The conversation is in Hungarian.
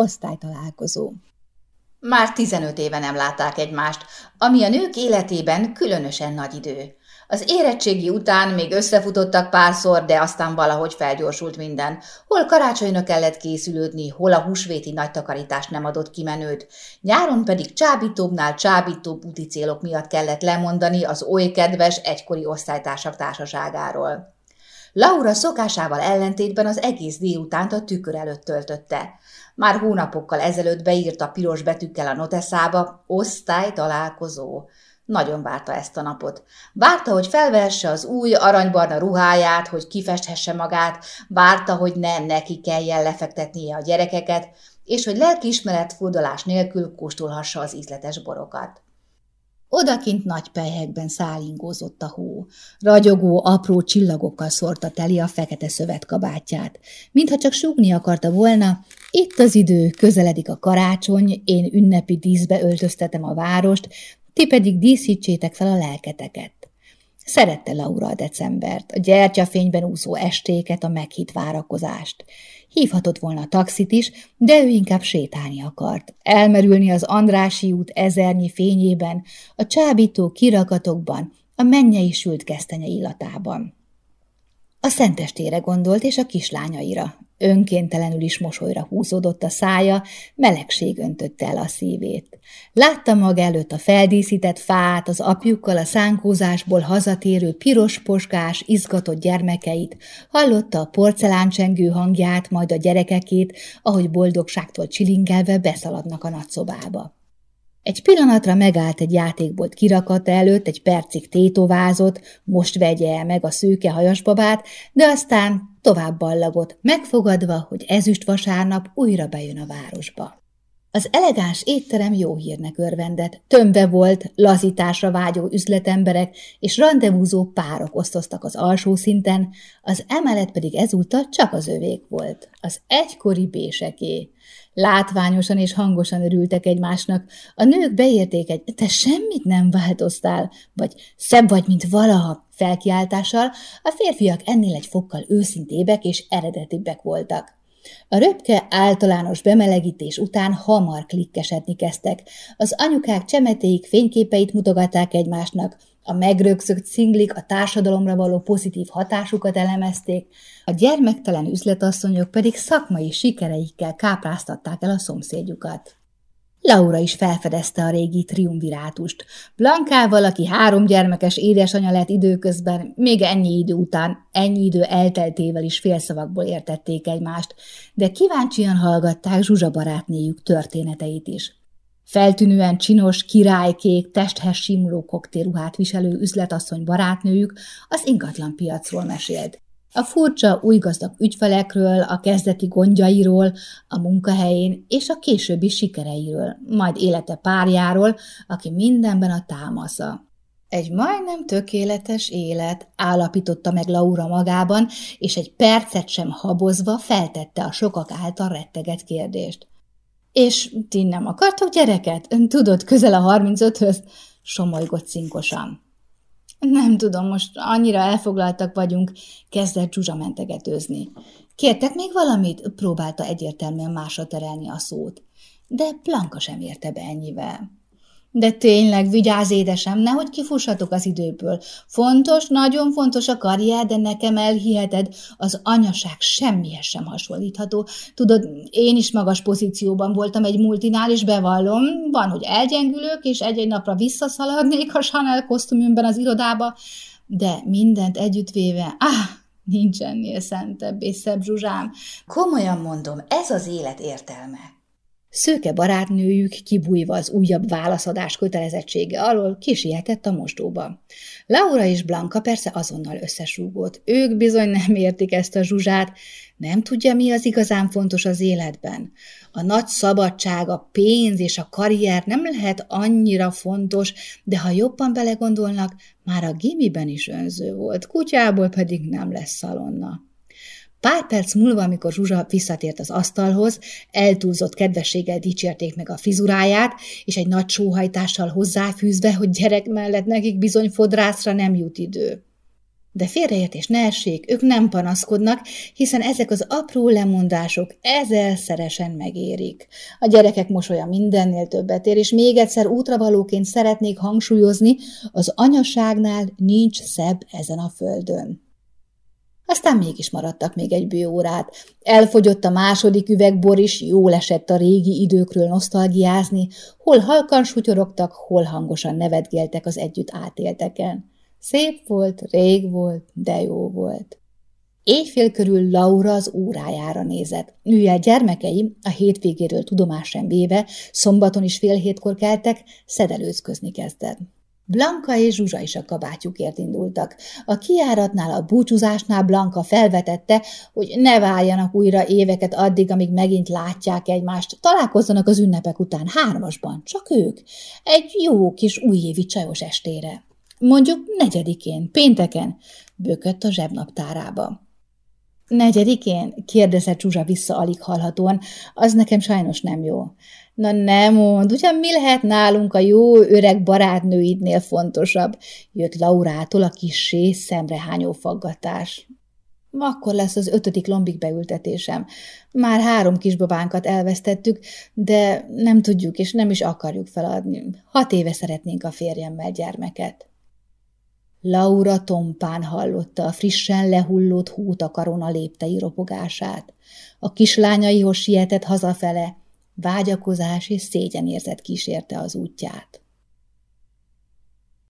Osztálytalálkozó Már 15 éve nem látták egymást, ami a nők életében különösen nagy idő. Az érettségi után még összefutottak párszor, de aztán valahogy felgyorsult minden. Hol karácsonyra kellett készülődni, hol a húsvéti nagy takarítás nem adott kimenőt. Nyáron pedig csábítóbbnál csábítóbb úti célok miatt kellett lemondani az oly kedves egykori osztálytársak társaságáról. Laura szokásával ellentétben az egész délutánt a tükör előtt töltötte. Már hónapokkal ezelőtt beírta piros betűkkel a noteszába osztály találkozó. Nagyon várta ezt a napot. Várta, hogy felvesse az új aranybarna ruháját, hogy kifesthesse magát, várta, hogy ne neki kelljen lefektetnie a gyerekeket, és hogy lelkiismeret furdalás nélkül kóstolhassa az ízletes borokat. Odakint nagy pelyhekben szálingózott a hó. Ragyogó, apró csillagokkal szórta teli a fekete szövetkabátját. Mintha csak súgni akarta volna, itt az idő, közeledik a karácsony, én ünnepi díszbe öltöztetem a várost, ti pedig díszítsétek fel a lelketeket. Szerette Laura a decembert, a gyertyafényben úszó estéket, a meghitt várakozást. Hívhatott volna a taxit is, de ő inkább sétálni akart. Elmerülni az Andrási út ezernyi fényében, a csábító kirakatokban, a mennyei sült kesztenye illatában. A szentestére gondolt, és a kislányaira. Önkéntelenül is mosolyra húzódott a szája, melegség öntötte el a szívét. Látta maga előtt a feldíszített fát, az apjukkal a szánkózásból hazatérő piros poskás, izgatott gyermekeit, hallotta a porceláncsengő hangját, majd a gyerekekét, ahogy boldogságtól csilingelve beszaladnak a nagyszobába. Egy pillanatra megállt egy játékbolt kirakata előtt, egy percig tétovázott, most vegye el meg a szőke hajasbabát, de aztán tovább ballagott, megfogadva, hogy ezüst vasárnap újra bejön a városba. Az elegáns étterem jó hírnek örvendett, tömve volt, lazításra vágyó üzletemberek és rendezvúzó párok osztoztak az alsó szinten, az emelet pedig ezúttal csak az övék volt, az egykori béseké. Látványosan és hangosan örültek egymásnak. A nők beérték egy te semmit nem változtál, vagy szebb vagy, mint valaha felkiáltással, a férfiak ennél egy fokkal őszintébek és eredetibbek voltak. A röpke általános bemelegítés után hamar klikkesedni kezdtek. Az anyukák csemetéik fényképeit mutogatták egymásnak, a megrögzött szinglik a társadalomra való pozitív hatásukat elemezték, a gyermektelen üzletasszonyok pedig szakmai sikereikkel kápráztatták el a szomszédjukat. Laura is felfedezte a régi triumvirátust. Blankával, aki három gyermekes édesanyja lett időközben, még ennyi idő után, ennyi idő elteltével is félszavakból értették egymást, de kíváncsian hallgatták Zsuzsa barátnéjük történeteit is. Feltűnően csinos, királykék, testhez simuló koktélruhát viselő üzletasszony barátnőjük az ingatlan piacról mesélt. A furcsa, új gazdag ügyfelekről, a kezdeti gondjairól, a munkahelyén és a későbbi sikereiről, majd élete párjáról, aki mindenben a támasza. Egy majdnem tökéletes élet, állapította meg Laura magában, és egy percet sem habozva feltette a sokak által retteget kérdést. És ti nem akartok gyereket? Tudod, közel a 35-höz? Somolygott cinkosan. Nem tudom, most annyira elfoglaltak vagyunk, kezdett Zsuzsa mentegetőzni. Kértek még valamit? Próbálta egyértelműen másra terelni a szót. De Blanka sem érte be ennyivel. De tényleg, vigyázz édesem, nehogy kifussatok az időből. Fontos, nagyon fontos a karrier, de nekem elhiheted, az anyaság semmihez sem hasonlítható. Tudod, én is magas pozícióban voltam egy multinál, és bevallom, van, hogy elgyengülök, és egy-egy napra visszaszaladnék a Chanel kosztümünkben az irodába, de mindent együttvéve, ah, nincs ennél szentebb és szebb zsuzsám. Komolyan mondom, ez az élet értelme. Szőke barátnőjük kibújva az újabb válaszadás kötelezettsége alól kisietett a mosdóba. Laura és Blanka persze azonnal összesúgott. Ők bizony nem értik ezt a zsuzsát, nem tudja, mi az igazán fontos az életben. A nagy szabadság, a pénz és a karrier nem lehet annyira fontos, de ha jobban belegondolnak, már a gimiben is önző volt, kutyából pedig nem lesz szalonna. Pár perc múlva, amikor Zsuzsa visszatért az asztalhoz, eltúlzott kedvességgel dicsérték meg a fizuráját, és egy nagy sóhajtással hozzáfűzve, hogy gyerek mellett nekik bizony fodrászra nem jut idő. De félreértés ne essék, ők nem panaszkodnak, hiszen ezek az apró lemondások ezerszeresen megérik. A gyerekek mosolya mindennél többet ér, és még egyszer útravalóként szeretnék hangsúlyozni, az anyaságnál nincs szebb ezen a földön. Aztán mégis maradtak még egy bő órát. Elfogyott a második üveg bor is, jól esett a régi időkről nosztalgiázni, hol halkan sutyorogtak, hol hangosan nevetgéltek az együtt átélteken. Szép volt, rég volt, de jó volt. Éjfél körül Laura az órájára nézett. Mivel gyermekei, a hétvégéről tudomás sem véve, szombaton is fél hétkor keltek, szedelőzközni kezdett. Blanka és Zsuzsa is a kabátjukért indultak. A kiáratnál, a búcsúzásnál Blanka felvetette, hogy ne váljanak újra éveket addig, amíg megint látják egymást. Találkozzanak az ünnepek után hármasban, csak ők. Egy jó kis újévi csajos estére. Mondjuk negyedikén, pénteken, bökött a zsebnaptárába. Negyedikén? kérdezett Zsuzsa vissza alig hallhatóan. Az nekem sajnos nem jó. Na nem mond, ugyan mi lehet nálunk a jó öreg barátnőidnél fontosabb? Jött Laurától a kissé szemrehányó faggatás. Akkor lesz az ötödik lombik beültetésem. Már három kisbabánkat elvesztettük, de nem tudjuk és nem is akarjuk feladni. Hat éve szeretnénk a férjemmel gyermeket. Laura tompán hallotta a frissen lehullott hótakaron a léptei ropogását. A kislányaihoz sietett hazafele, vágyakozás és szégyenérzet kísérte az útját.